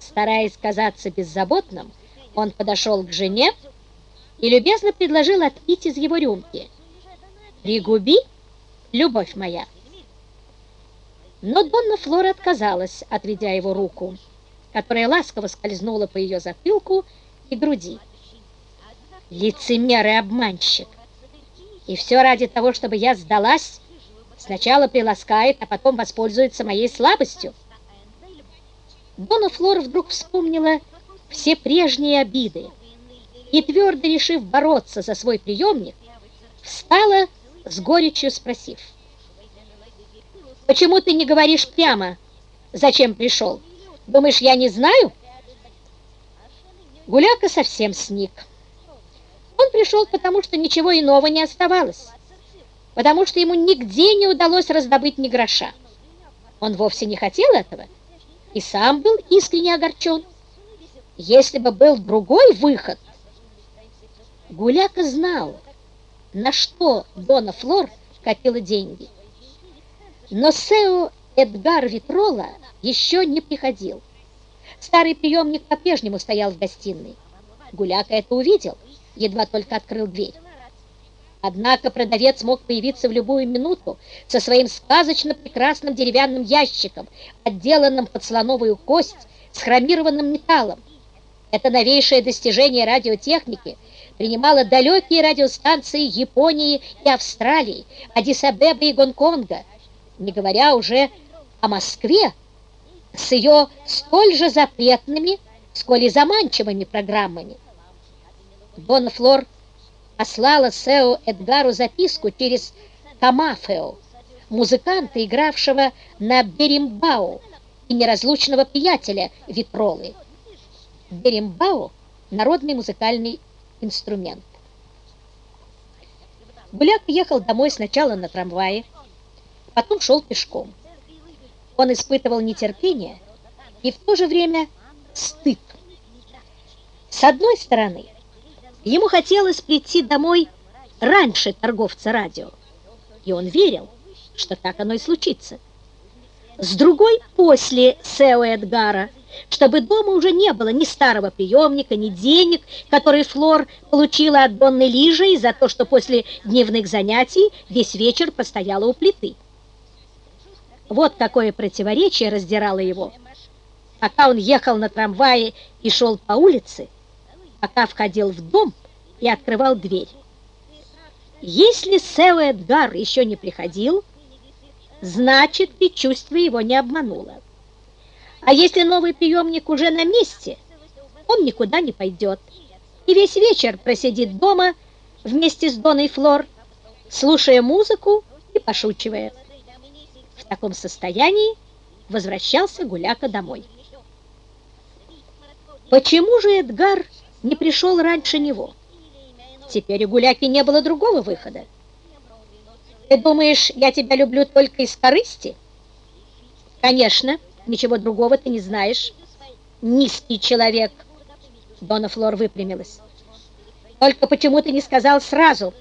Стараясь казаться беззаботным, он подошел к жене и любезно предложил отпить из его рюмки. «Пригуби, любовь моя!» Но Донна Флора отказалась, отведя его руку, которая ласково скользнула по ее затылку и груди. Лицемер и обманщик! И все ради того, чтобы я сдалась, сначала приласкает, а потом воспользуется моей слабостью. Дона Флора вдруг вспомнила все прежние обиды и, твердо решив бороться за свой приемник, встала с горечью спросив, «Почему ты не говоришь прямо, зачем пришел? Думаешь, я не знаю?» Гуляка совсем сник. Он пришел, потому что ничего иного не оставалось, потому что ему нигде не удалось раздобыть ни гроша. Он вовсе не хотел этого, и сам был искренне огорчен. Если бы был другой выход, Гуляка знал, на что Дона Флор копила деньги. Но Сео Эдгар Витрола еще не приходил. Старый приемник по-прежнему стоял в гостиной. Гуляка это увидел, едва только открыл дверь. Однако продавец мог появиться в любую минуту со своим сказочно прекрасным деревянным ящиком, отделанным под слоновую кость с хромированным металлом. Это новейшее достижение радиотехники принимало далекие радиостанции Японии и Австралии, Адис-Абебы и Гонконга, не говоря уже о Москве с ее столь же запретными, сколь и заманчивыми программами. Дон Флор послала Сео Эдгару записку через Камафео, музыканта, игравшего на беримбау и неразлучного приятеля Витролы. Беримбау – народный музыкальный инструмент. Гуляк ехал домой сначала на трамвае, потом шел пешком. Он испытывал нетерпение и в то же время стыд. С одной стороны – Ему хотелось прийти домой раньше торговца радио, и он верил, что так оно и случится. С другой после Сео Эдгара, чтобы дома уже не было ни старого приемника, ни денег, которые Флор получила от Донны Лижи за то, что после дневных занятий весь вечер постояла у плиты. Вот какое противоречие раздирало его. Пока он ехал на трамвае и шел по улице, пока входил в дом и открывал дверь. Если Сео Эдгар еще не приходил, значит, предчувствие его не обмануло. А если новый приемник уже на месте, он никуда не пойдет и весь вечер просидит дома вместе с Доной Флор, слушая музыку и пошучивая. В таком состоянии возвращался Гуляка домой. Почему же Эдгар не пришел раньше него. Теперь у Гуляки не было другого выхода. Ты думаешь, я тебя люблю только из корысти? Конечно, ничего другого ты не знаешь. Низкий человек. Дона Флор выпрямилась. Только почему ты не сказал сразу?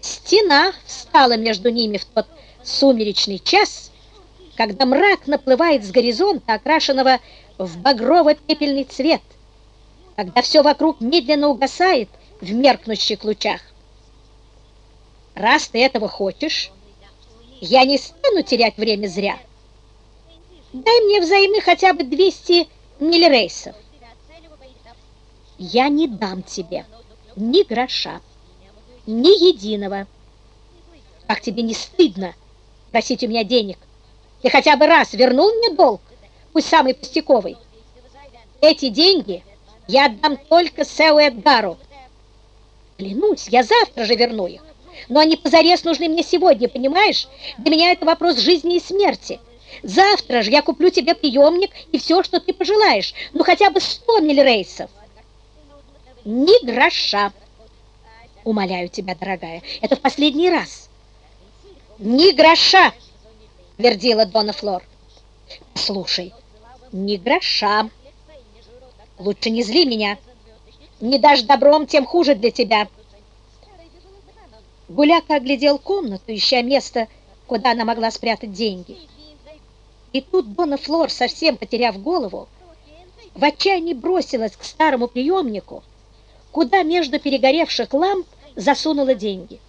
Стена встала между ними в тот сумеречный час, когда мрак наплывает с горизонта, окрашенного в багрово-пепельный цвет когда все вокруг медленно угасает в меркнущих лучах. Раз ты этого хочешь, я не стану терять время зря. Дай мне взаймы хотя бы 200 миллирейсов. Я не дам тебе ни гроша, ни единого. Как тебе не стыдно просить у меня денег? Ты хотя бы раз вернул мне долг, пусть самый пустяковый. Эти деньги я отдам только Сеу Эдгару. Клянусь, я завтра же верну их. Но они позарез нужны мне сегодня, понимаешь? Для меня это вопрос жизни и смерти. Завтра же я куплю тебе приемник и все, что ты пожелаешь. Ну, хотя бы сто миллирейсов. Ни гроша. Умоляю тебя, дорогая, это в последний раз. Ни гроша, твердила Дона Флор. Слушай, ни гроша. Лучше не зли меня. Не дашь добром, тем хуже для тебя. Гуляка оглядел комнату, ища место, куда она могла спрятать деньги. И тут Дона Флор, совсем потеряв голову, в отчаянии бросилась к старому приемнику, куда между перегоревших ламп засунула деньги.